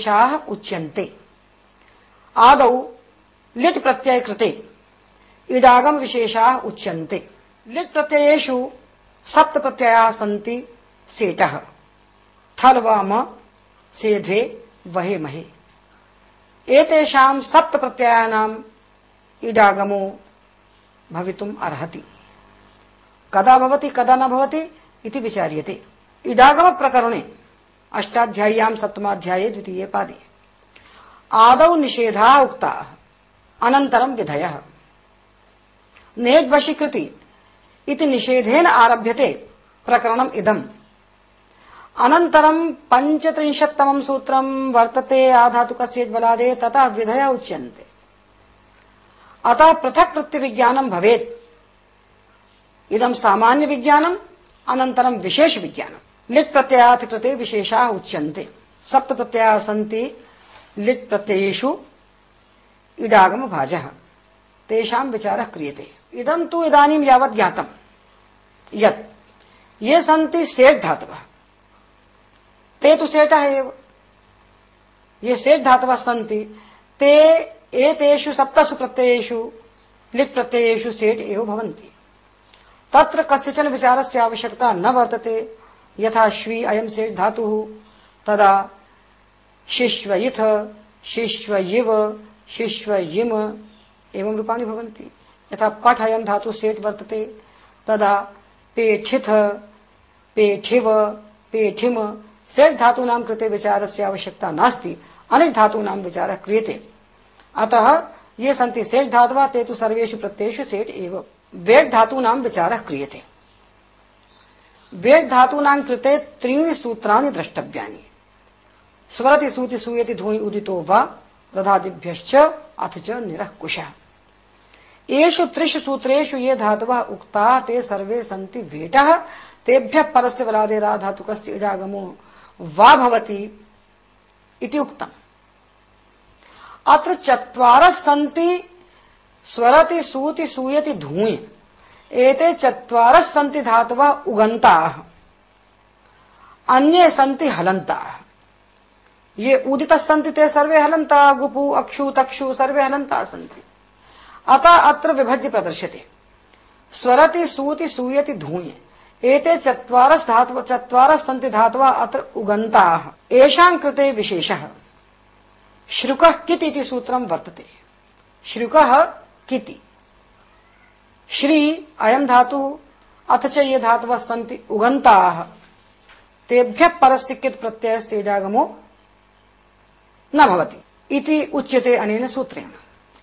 विशेषाः उच्यन्ते। आदौ लिट् प्रत्यय कृते। इडागम विशेषाः उच्यन्ते। लिट् प्रत्ययेषु सप्त प्रत्ययाः सन्ति सेटः। थल वाम सेध्वे वहे, महे। एतेषां सप्त प्रत्ययानाम् इडागमो भवितुम् अर्हति। कदा भवति, कदा न भवति इति विचार्यते। इडागम प्रकरणे अष्टाध्याय्यां सप्तमाध्याये द्वितीये पादे। आदौ निषेधा उक्ता, अनन्तरं विधयः। नेज्वशीकृति इति निषेधेन आरभ्यते प्रकरणम् इदम्। अनन्तरं पञ्चत्रिंशत्तमं सूत्रं वर्तते आधातुकस्य बलादे ततः विधय उच्यन्ते। अतः पृथक् प्रत्यविज्ञानं भवेत्। इदं सामान्य विज्ञानम् अनन्तरं विशेष विज्ञानम् लिट् प्रत्ययात् कृते विशेषाः उच्यन्ते। सप्त प्रत्ययाः सन्ति लिट् प्रत्ययेषु इडागम भाजः तेषां विचारः क्रियते। इदं तु इदानीं यावत् ज्ञातम् यत् ये सन्ति सेट् धातवः ते तु सेटः एव। ये सेट् धातवः सन्ति, ते एतेषु सप्तसु प्रत्ययेषु लिट् प्रत्ययेषु सेट् एव भवन्ति। तत्र कस्यचन विचारस्य आवश्यकता न वर्तते। यथा श्वी अयं सेट् धातुः, तदा शिश्वयिथ शिश्वयिव शिश्वयिम एवं रूपाणि भवन्ति। यथा पठ अयं धातु सेट् वर्तते, तदा पेठिथ, पेठिव, पेठिम सेट् धातूनां कृते विचारस्य आवश्यकता नास्ति, अनेक धातूनां विचारः क्रियते। अतः ये सन्ति सेट् धातवः, ते तु सर्वेषु प्रत्ययेषु सेट् एव। वेट् धातूनां विचारः क्रियते। वेट् धातूनां कृते त्रीणि सूत्राणि द्रष्टव्यानि। स्वरति सूति सूयति धूनि उदितो वा रधादिभ्यश्च अथ च निरः कुशः एषु त्रिषु सूत्रेषु ये धातवः उक्ताः, ते सर्वे सन्ति वेटः। तेभ्यः परस्य बलादेरा धातुकस्य इडागमो वा भवति इति उक्तम्। अत्र चत्वारः सन्ति, स्वरति सूति सूयति धूय एते चत्वारः सन्ति धातवः उगन्ताः। अन्ये सन्ति हलन्ताः। ये उदितः सन्ति ते सर्वे हलन्ताः, गुपु, अक्षु, तक्षु, सर्वे हलन्ताः सन्ति। अतः अत्र विभज्य प्रदर्श्यते। स्वरति, सूति, सूयति धूय एते चत्वारस् धातव, चत्वारः सन्ति धातवः अत्र उगन्ताः। येषां कृते विशेषः। श्रुकः कित् इति सूत्रं वर्तते। श्रुकः किति? श्री अयं धातुः अथ च ये धातवः सन्ति उगन्ताः। तेभ्यः परस्य कित् प्रत्ययस्य इडागमो न भवति इति उच्यते अनेन सूत्रेण।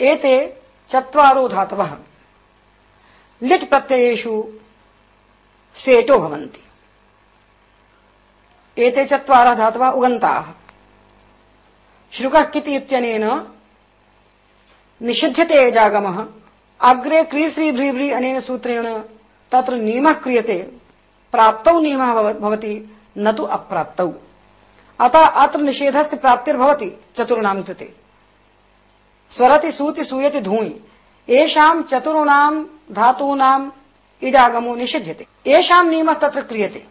एते चत्वारो धातवः। लिट् प्रत्ययेषु सेटो भवन्ति। एते चत्वारः धातवः उगन्ताः। श्रुकः किति इत्यनेन निषिध्यते इडागमः अग्रे क्रीश्री भ्रीभ्री अनेन सूत्रेण तत्र नियमः क्रियते। प्राप्तौ नियमः भवति, न तु अप्राप्तौ। अतः अत्र निषेधस्य प्राप्तिर्भवति, चतुर्णां कृते। स्वरति, सूति, सूयति धूयि येषां चतुर्णां धातूनाम् इडागमो निषिध्यते। येषां नियमः तत्र क्रियते।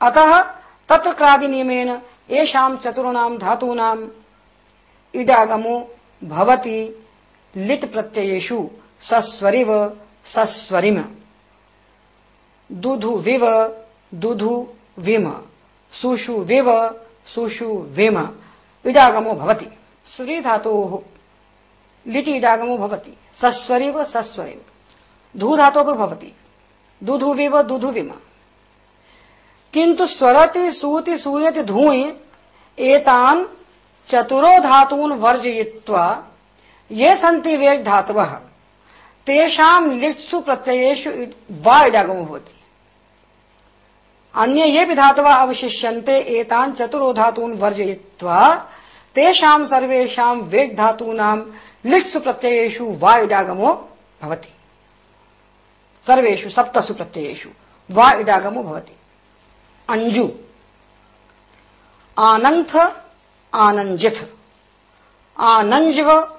अतः तत्र क्रादिनियमेन येषां चतुर्णां धातूनाम् इडागमो भवति। लिट् प्रत्ययेषु सस्वरिव सस्वरिम। दुधु विव, दुधु विम। सुषु विव, सुषु विम। इडागमो भवति। सुरी धातोः लिटि इडागमो भवति। सस्वरिव सस्वरिव। धू धातोः भवति दुधुविव दुधुविम किन्तु स्वरति, सूति, सूयति धूयि एतान् चतुरो धातून् वर्जयित्वा ये सन्ति वेट् धातव तेषां लिट्सु प्रत्ययेषु वा इडागमो भवति। अन्ये येऽपि धातवः अवशिष्यन्ते, एतान् चतुरो धातून् वर्जयित्वा, तेषां सर्वेषां वेट् धातूनां लिट्सु प्रत्ययेषु वा इडागमो भवति। सर्वेषु सप्तसु प्रत्ययेषु वा इडागमो भवति। अंजु आनंथ आनंजिथ आनंजव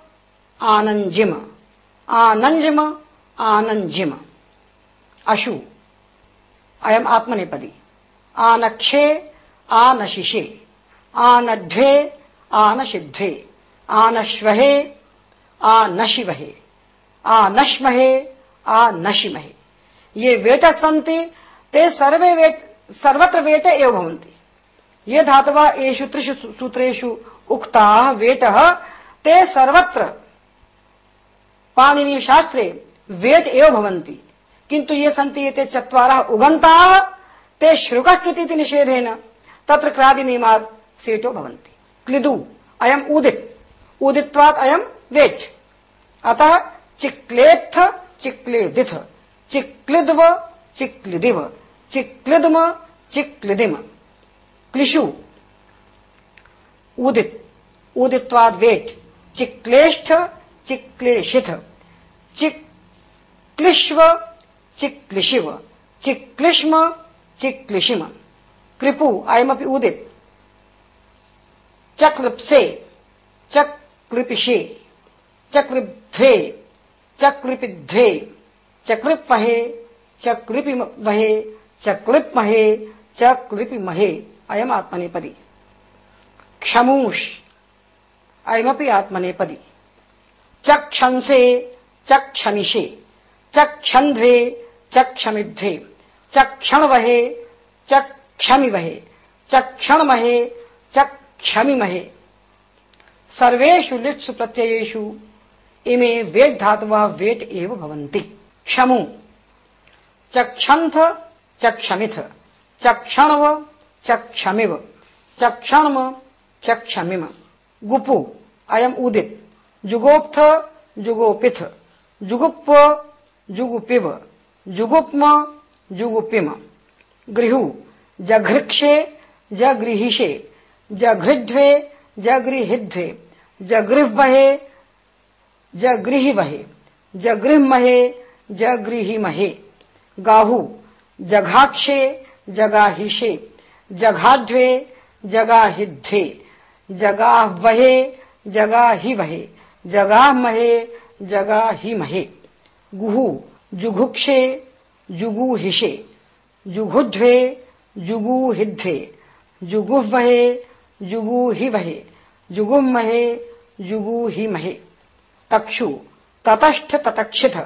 आनंजिम। आनंजिम आनंजिम। अशु। अयम आत्मनेपदी। आनक्षे, आनशिषे। आनढ्वे आनशिध्वे आनश्वहे, आनशिवहे। आनश्महे, आनशिमहे। ये वेट सन्ति ते सर्वे वेट सर्वत्र वेट एव भवन्ति। ये धातवः एषु त्रिषु सूत्रेषु उक्ताः वेटः ते सर्वत्र पाणिनीय शास्त्रे वेट एव भवन्ति। किन्तु ये सन्ति एते चत्वारः उगन्ताः, ते श्रुकः इति निषेधेन तत्र क्रादिनियमात् सेटो भवन्ति। क्लिदु, अयम् उदित्। उदित्वात् अयम् वेट् अतः चिक्लेत्थ चिक्लेदिथ चिक्लिद्व, चिक्लिदिव। चिक्लिद्म, चिक्लिदिम। क्लिशु उदित। उदित्वाद वेट चिक्लेष्ठ चिक्लेशिथ। चिक्लिश्व, चिक्लिशिव। चिक्लिश्म, चिक्लिशिम। कृपु अयमपि उदित चक्लिप्से, चक्लिपिषे। चक्लिध्वे चक्लिपिध्वे। चक्लिपहे चक्लिपिमहे, चक्लिपमहे, चक्लिपिमहे। अयम आत्मनेपदी क्षमूष, अयमपि आत्मनेपदी। चक्षंसे चक्षमिषे चक्षन्ध्वे चक्षमिध्वे चक्षणवहे, चक्षमिवहे। चक्षणमहे, चक्षमिमहे। सर्वेषु लिट्सु प्रत्ययेषु इमे वेद धातवः वेट एव भवन्ति। क्षमु। चक्षन्थ, चक्षमिथ। चक्षणव, चक्षमिव। चक्षणम, चक्षमिम। गुपु अयम उदित। जुगोप्थ जुगोपिथ। जुगुप्व जुगुपिव जुगुप्म, जुगुपिम। गृहु, जघृक्षे, जगृहिषे। जघृध्वे, जगृहिध्वे। जगृह्वहे, जगृहिवहे। जगृह्महे, जगृहिमहे। गाहु, जघाक्षे, जगाहिषे। जघाध्वे जगाहिध्वे जगावहे जगाहिवहे। जगामहे जगाहिमहे गुहु, जुघुक्षे जुगुहिषे जुघुध्वे जुगुहिध्वे जुगुह्वहे जुगुहिवहे जुगुमहे जुगुहिमहे तक्षु ततष्ठ ततक्षिथ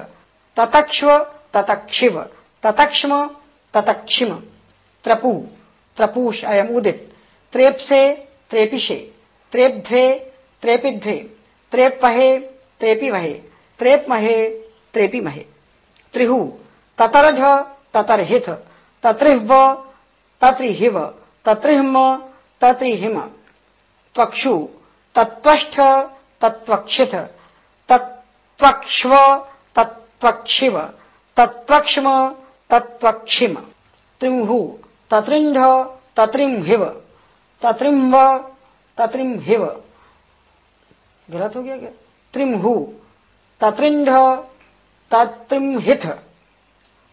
ततक्ष्व, ततक्षिव। ततक्ष्म, ततक्षिम। त्रपु, त्रपूष अयम उदित। त्रेप्से, त्रेपिषे। त्रेप्ध्वे, त्रेपिध्वे। त्रेपहे त्रेपिवहे त्रेपमहे, त्रेपिमहे। त्रिहु, ततरझ, ततर्हिथ तत्रिह्व तत्रिहिव तत्रिह्म तत्रिहिम त्वक्षु, तत्त्वष्ठ, तत्त्वक्षिथ, तत्त्वक्ष्व, तत्त्वक्षिव, तत्त्वक्ष्म, तत्त्वक्षिम। त्रिंहु तत्रिंढ तत्रिंहिव तत्रिंव तत्रिंहिव गलत हो गया क्या? त्रिंहु तत्रिंढ तत्रिंहिथ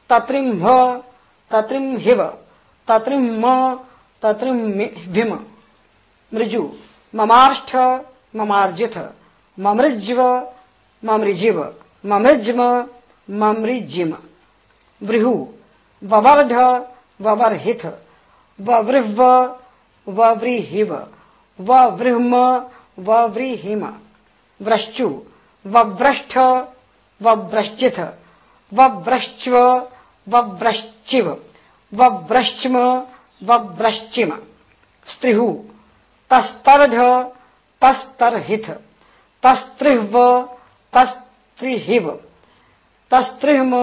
तत्रिंभ तत्रिंहिव तत्रिंम तत्रिंभिम मृजु। ममार्ष्ठ, ममार्जिथ। ममृज्व, ममृजिव। ममृज्म ममृजिम वृहु ववर्ढ ववर्हिथ। ववृह्व वव्रीहिव ववृह्म वव्रीहिम, व्रश्चु, वव्रष्ठ, वव्रश्चिथ, वव्रश्च्व, वव्रश्चिव, वव्रश्च्म, वव्रश्चिम, स्त्रिहु, तस्तर्ढ, तस्तर्हिथ, तस्त्रिह्व, तस्त्रिहिव, तस्त्रिह्म,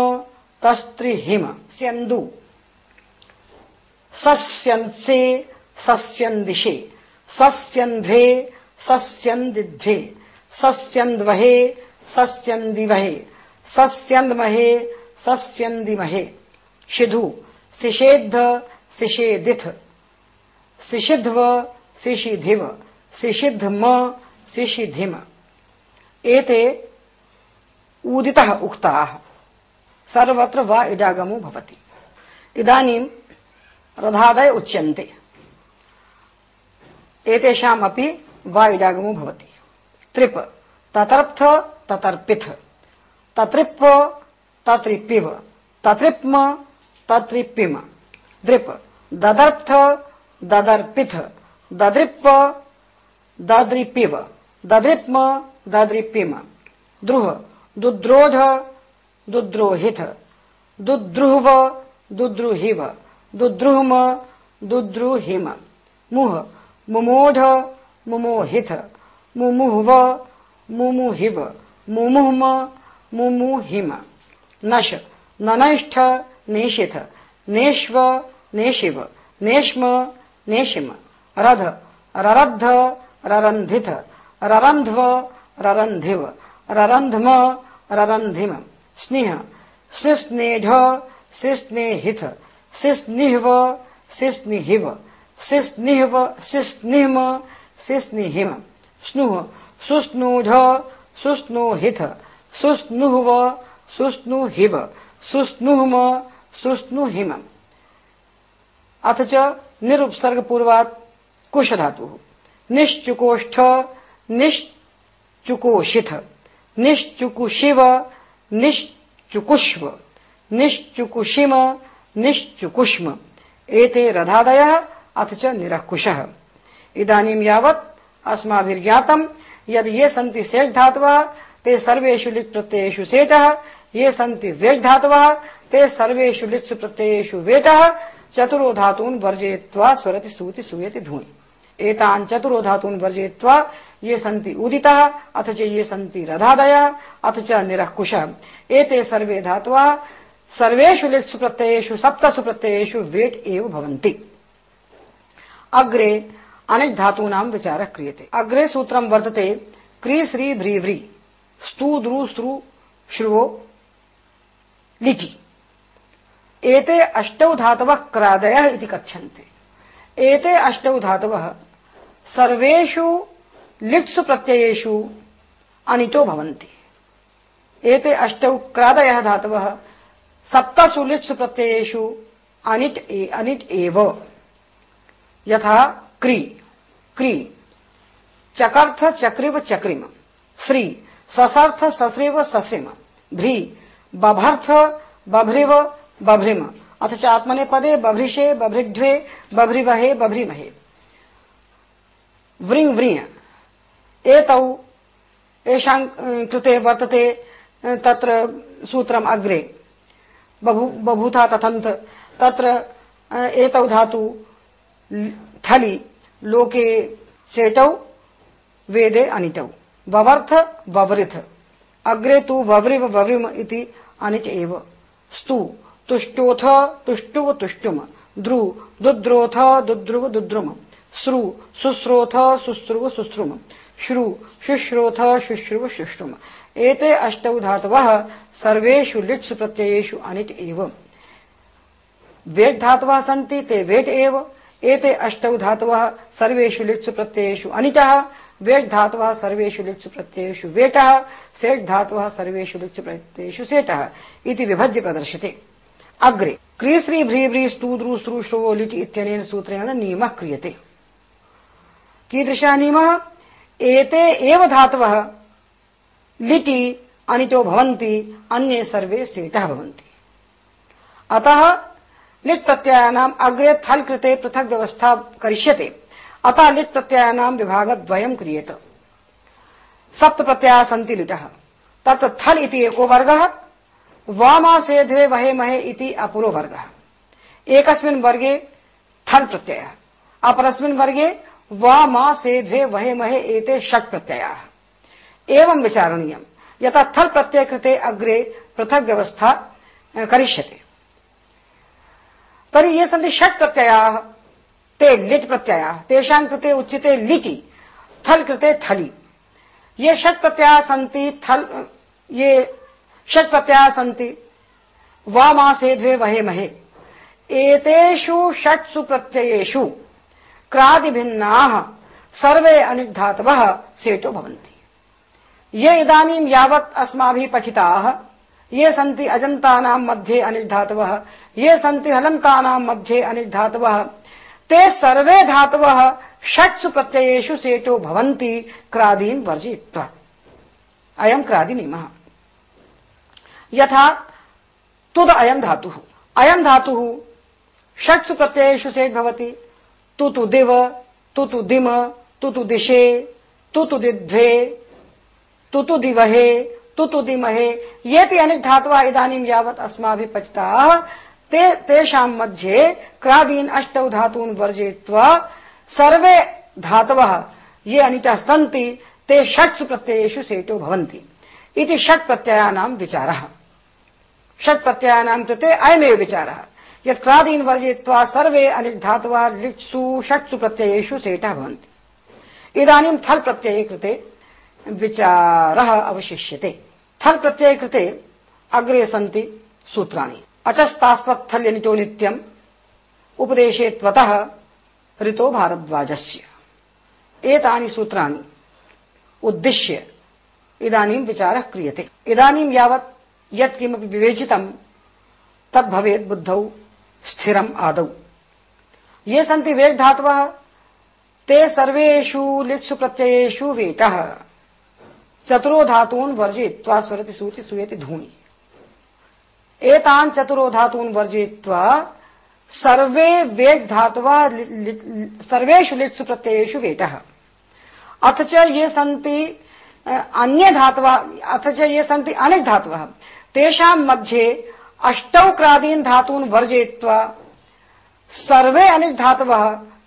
तस्त्रिहिम, स्यन्दु, सस्यन्से, सस्यन्दिशे सस्यन्ध्वे सस्यन्दिध्वे सस्यन्द्वहे सस्यन्दिवहे। सस्यन्द्महे सस्यन्दिमहे शिधु सिषेद्ध, सिषेदिथ। सिषिध्व, सिषिधिव। सिषिद्धम, सिषिधिम। एते उदितः उक्ताः। सर्वत्र वा इडागमो भवति। इदानीं रधादय उच्यन्ते। एतेषामपि वा इडागमो भवति। त्रिप ततर्थ ततर्पिथ तत्रिप् तत्रिपिव तत्रिप्म तत्रिपिम द्रिप, ददर्थ, ददर्पिथ। ददृप् दद्रिपिव दद्रिप्म दद्रिपिम द्रुह, दुद्रोध, दुद्रोहित। दुद्रुहव, दुद्रुहिव। दुद्रुहम, दुद्रुहिम। मुह, मुमोध मुमोहित, मुमुहव, मुमुहिव, मुमुहम, मुमुहिम। नश, ननष्ठ नेशिथ नेश्व, नेशिव, नेश्म, नेशिम। रध ररद्ध ररन्धिथ ररन्ध्व, ररन्धिव, ररन्ध्म, ररन्धिम। स्नेह, सिस्नेढ सिस्नेहिथ सिस्निह्व, सिस्निहिव, सिस्निह्व, सिस्निह्म सिस्निहिम। स्नुह सुस्नूढ, सुस्नोहिथ। सुस्नुह्व सुस्नुहिव सुस्नुह्म, सुस्नुहिम। अथ च निरुपसर्ग पूर्वात् कुश धातु निश्चुकोष्ठ निश्चुकोशिथ निश्चुकुशिव, निश्चुकुष्व। निश्चुकुशिम, निश्चुकुष्म। एते रधादयः अथ च निरकुशः। इदानीं यावत् अस्माभिर्ज्ञातम् यद् ये सन्ति सेट् धातवः, ते सर्वेषु लिट् प्रत्ययेषु सेटः, ये सन्ति वेट् धातवः, ते सर्वेषु लिट्सु प्रत्ययेषु वेटः, चतुरो धातून् वर्जयित्वा स्वरति सूति सूयति धूनि एतान् चतुरो धातून् वर्जयित्वा ये सन्ति उदितः, अथ च ये सन्ति रधादयः अथ च निरः एते सर्वे धातवः सर्वेषु लिट्सु प्रत्ययेषु, सप्तसु प्रत्ययेषु वेट् एव भवन्ति। अग्रे अनेक धातूनां विचारः क्रियते। अग्रे सूत्रं वर्तते क्री श्री भ्री व्री। स्तु द्रु स्त्रु श्रुवो लिटि एते अष्टौ धातवः क्रादयः इति कथ्यन्ते। एते अष्टौ धातवः सर्वेषु लिट्सु प्रत्ययेषु अनितो भवन्ति। एते अष्टौ क्रादयः धातवः सप्तसु लिट्सु प्रत्ययेषु अनिट् ए, अनिट् एव। यथा क्री क्री। चकर्थ चक्रिव चक्रिम। श्री ससर्थ सश्रिव सश्रिम भ्री, बभर्थ बभ्रिव बभ्रिम। अथ च आत्मने पदे बभ्रिषे बभ्रिध्वे बभ्रिवहे बभ्रिमहे। व्रिङ् व्रिय एतौ येषां कृते वर्तते तत्र सूत्रम् अग्रे। बभू, बभूथा तथन्त। तत्र एतौ धातु थलि, लोके सेटौ, वेदे अनिटौ। ववर्थ, ववृथ। अग्रे तु वव्रिव वव्रिम इति अनिच एव। स्तु, तुष्टोथ, तुष्टुव, तुष्टुम। द्रु, दुद्रोथ, दुद्रुव, दुद्रुम। श्रु शुश्रोथ शुश्रुव शुश्रुम श्रु, शुश्रोथ, शुश्रुव शुश्रुम एते अष्टौ धातवः सर्वेषु लिट्सु प्रत्ययेषु अनिट् एव। वेट् धातवः सन्ति ते वेट् एव। एते अष्टौ धातवः, सर्वेषु लिट्सु प्रत्ययेषु अनिटः वेट् धातवः, सर्वेषु लिट्सु प्रत्ययेषु वेटः सेट् धातवः, सर्वेषु लिट्सु प्रत्ययेषु सेटः इति विभज्य प्रदर्श्यते अग्रे, क्रीश्री भ्रीव्री स्तूद्रु स्त्रुश्रो लिट् इत्यनेन सूत्रेण नियमः क्रियते। कीदृशः नियमः? एते एव धातवः लिटि अनितो भवन्ति, अन्ये सर्वे सेटः भवन्ति। अतः लिट् प्रत्ययानाम् अग्रे थल् कृते पृथक् व्यवस्था करिष्यते। अतः लिट् प्रत्ययानां विभागद्वयं क्रियेत। सप्त प्रत्ययाः सन्ति लिटः। तत्र थल् इति एको वर्गः वामासे द्वे वहे महे इति अपरो वर्गः। एकस्मिन् वर्गे थल् प्रत्ययः। अपरस्मिन् वर्गे वामासे द्वे वहे महे एते षट् प्रत्ययाः। एवं विचारणीयम् यथा थल् प्रत्यय कृते अग्रे पृथक् व्यवस्था करिष्यते। तर्हि ये सन्ति षट् प्रत्ययाः, ते लिट् प्रत्ययाः, तेषां कृते उच्यते लिटि, थल कृते थली। ये षट् प्रत्ययाः सन्ति थल्, ये षट् प्रत्ययाः सन्ति वामासे द्वे वहे महे। एतेषु षट्सु प्रत्ययेषु क्रादिभिन्नाः सर्वे अनिधातवः सेटो भवन्ति। ये इदानीं यावत् अस्माभिः पठिताः ये सन्ति अजन्तानां मध्ये अनिधातवः ये सन्ति हलन्तानां मध्ये अनिधातवः ते सर्वे धातवः। षट्सु प्रत्ययेषु सेटो भवन्ति। क्रादीन् वर्जयित्वा अयं क्रादिनियमः यथा तुद अयं धातुः। अयं धातुः षट्सु प्रत्ययेषु सेट् भवति। तु तु दिव तु तु दिम, तुतु दिशे, तुतु दिध्वे तुतु दिवहे तुतु दिमहे ये भी अनेक धातवा इदानीं यावत् अस्माभिः पतिताः ते, तेषां मध्ये क्रादीन अष्टौ धातून वर्जयित्वा सर्वे धातवः ये अनितः सन्ति, ते षट्सु प्रत्ययेषु सेटो भवन्ति। इति षट् प्रत्ययानां विचारः। षट् प्रत्ययानां कृते अयमेव विचारः। यत् क्रादीन् वर्जयित्वा सर्वे अनिट् धातवः लिट्सु, षट्सु प्रत्ययेषु सेटः भवन्ति। इदानीं थल् प्रत्यये कृते विचारः अवशिष्यते। थल् प्रत्यय कृते अग्रे सन्ति सूत्राणि। अचस्तास्वत्थल्यनितो नित्यम् उपदेशे त्वतः ऋतो भारद्वाजस्य। एतानि सूत्राणि उद्दिश्य इदानीं विचारः क्रियते। इदानीं यावत् यत्किमपि विवेचितं तद् भवेत् बुद्धौ स्थिरम् आदौ। ये सन्ति वेट् धातवः, ते सर्वेषु लिट्सु प्रत्ययेषु वेटः। चतुरो धातून् वर्जयित्वा स्वरति सूचि सुयति धूनि एतान् चतुरो धातून् वर्जयित्वा सर्वे वेट् धातवः सर्वेषु लिट्सु प्रत्ययेषु वेटः अथ च ये सन्ति अन्य धातवः, अथ च ये सन्ति अनेक धातवः। तेषां मध्ये अष्टौ क्रादीन् धातून् वर्जयित्वा सर्वे अनेक धातवः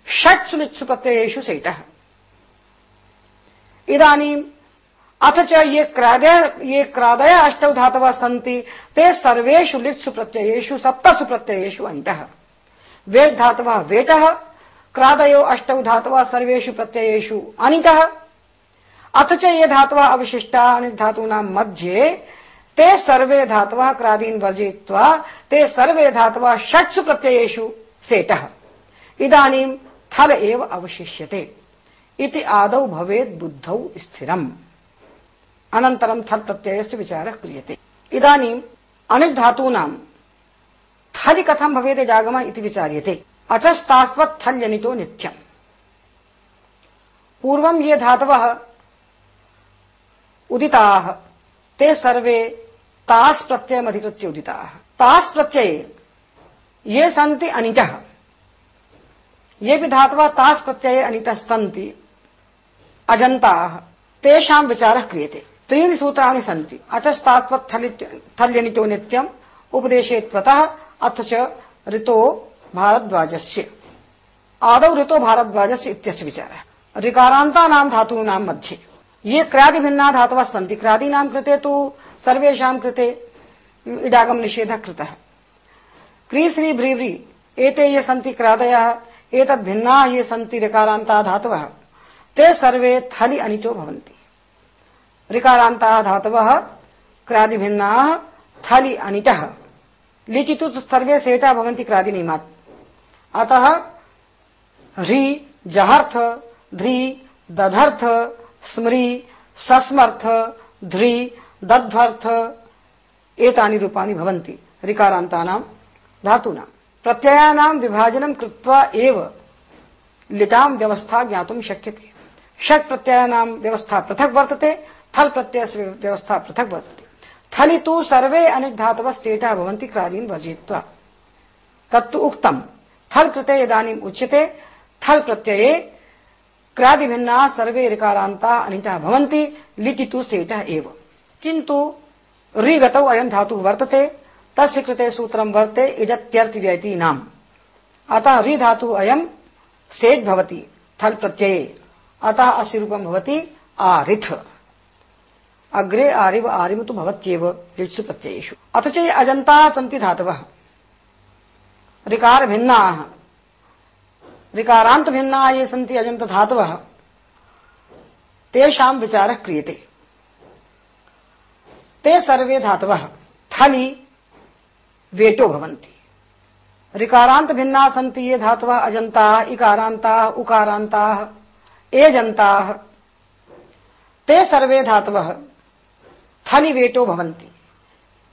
षट्सु लिट्सु प्रत्ययेषु सेटः इदानीम् अथ च ये क्रादय ये क्रादय अष्टौ धातवः सन्ति। ते सर्वेषु लिट्सु प्रत्ययेषु, सप्तसु प्रत्ययेषु अन्तः। वेट् धातवः वेटः क्रादयो अष्टौ धातवः सर्वेषु प्रत्ययेषु अनितः। अथ च ये धातवः अवशिष्टा अनित धातूनां मध्ये, ते सर्वे धातवः क्रादीन् वर्जयित्वा, ते सर्वे धातवः षट्सु प्रत्ययेषु सेटः। इदानीं थल एव अवशिष्यते। इति आदौ भवेत् बुद्धौ स्थिरम्। अनन्तरं थल् प्रत्ययस्य विचारः क्रियते। इदानीम् अनित धातूनां थलि कथं भवेत् जागम इति विचार्यते। अचस्तास्वत् थल्यनितो नित्यम्। पूर्वं ये धातवः उदिताः, ते सर्वे तास् प्रत्ययमधिकृत्य उदिताः। तास् प्रत्यये ये सन्ति अनितः ये भी धातवः तास् प्रत्यये अनितः सन्ति, अजन्ताः, तेषां विचारः क्रियते। त्रीणि सूत्राणि सन्ति। अचस्तात्वत्थल्यनितो नित्यम्। उपदेशे त्वतः, अथ च ऋतो भारद्वाजस्य। आदौ ऋतो भारद्वाजस्य इत्यस्य विचारः। ऋकारान्तानां धातूनां मध्ये। ये क्रादिभिन्ना धातवः सन्ति। क्रादीनां कृते तु सर्वेषां कृते इडागम निषेधः कृतः क्रीश्री भ्रीव्री एते ये सन्ति क्रादयः एतद् भिन्नाः ये सन्ति ऋकारान्ताः धातवः ते सर्वे थलि अनिचो भवन्ति। ऋकारान्ताः धातवः, क्रादिभिन्नाः, थलि अनिटः। लिचि तु सर्वे सेटा भवन्ति क्रादिनिमात् अतः ह्री जहर्थ, ध्री, दधर्थ, स्मृ, सस्मर्थ, ध्री, दध्वर्थ, एतानि रूपाणि भवन्ति ऋकारान्तानां धातूनां। प्रत्ययानां विभाजनं कृत्वा एव लिटां व्यवस्था ज्ञातुं शक्यते। षट् प्रत्ययानां व्यवस्था पृथक् वर्तते थल् प्रत्ययस्य व्यवस्था पृथक् वर्तते थलि तु सर्वे अनेक धातवः सेटा भवन्ति क्रादीन् वर्जयित्वा तत्तु उक्तम् थल् कृते इदानीम् उच्यते थल् प्रत्यये क्रादिभिन्नाः सर्वे ऋकारान्ताः अनिताः भवन्ति लिटि तु सेटः एव। किन्तु ऋगतौ अयं धातुः वर्तते, तस्य कृते सूत्रं वर्ते इदत्यर्थव्ययतीनाम् अतः ऋ धातुः अयं सेट् भवति थल् प्रत्यये अतः अस्य रूपं भवति आरिथ। अग्रे आरिव आरिम तु भवत्येव लिट्सु प्रत्ययेषु अथ च ये अजन्ताः सन्ति धातवः। ऋकार भिन्नाः। ऋकारांत भिन्ना ये सन्ति अजंत धातवः। तेषां विचारः क्रियते। ते सर्वे धातवः। थलि, वेटो भवन्ति। ऋकारांत भिन्ना सन्ति ये धातवः अजन्ताः, इकारान्ताः, उकारान्ताः, एजन्ताः। ते सर्वे धातवः। थलि वेटो भवन्ति।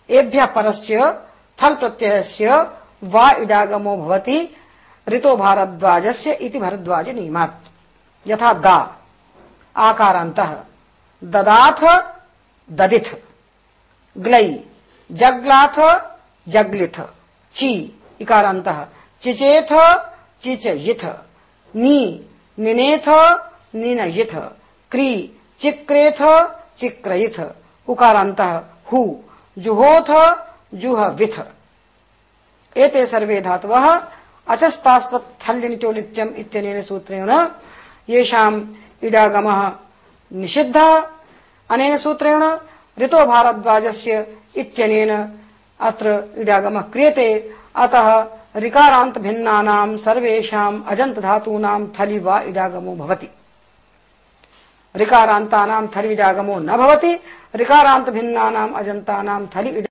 एभ्यः परस्य थल् प्रत्ययस्य वा इडागमो भवति, ऋतो भारद्वाजस्य इति भरद्वाज नियमात्। यथा गा, आकारान्तः, ददाथ, ददिथ। ग्लै, जग्लाथ, जग्लिथ। ची, इकारान्तः, चिचेथ, चिचयिथ। नी, निनेथ, निनयिथ। क्री, चिक्रेथ, चिक्रयिथ। उकारांत हु, जुहोथ जुहविथ एते सर्वे धातवः। अचस्तास्वत्थल्यनिचोलित्यम् इत्यनेन सूत्रेण येषाम् इडागमः निषिद्धः। अनेन सूत्रेण ऋतो भारद्वाजस्य इत्यनेन अत्र इडागमः क्रियते। अतः ऋकारान्त भिन्नानां सर्वेषाम् अजन्त धातूनां थलि वा इडागमो भवति। ऋकारान्तानां थलि इडागमो न भवति। ऋकारान्त अजंता नाम थलि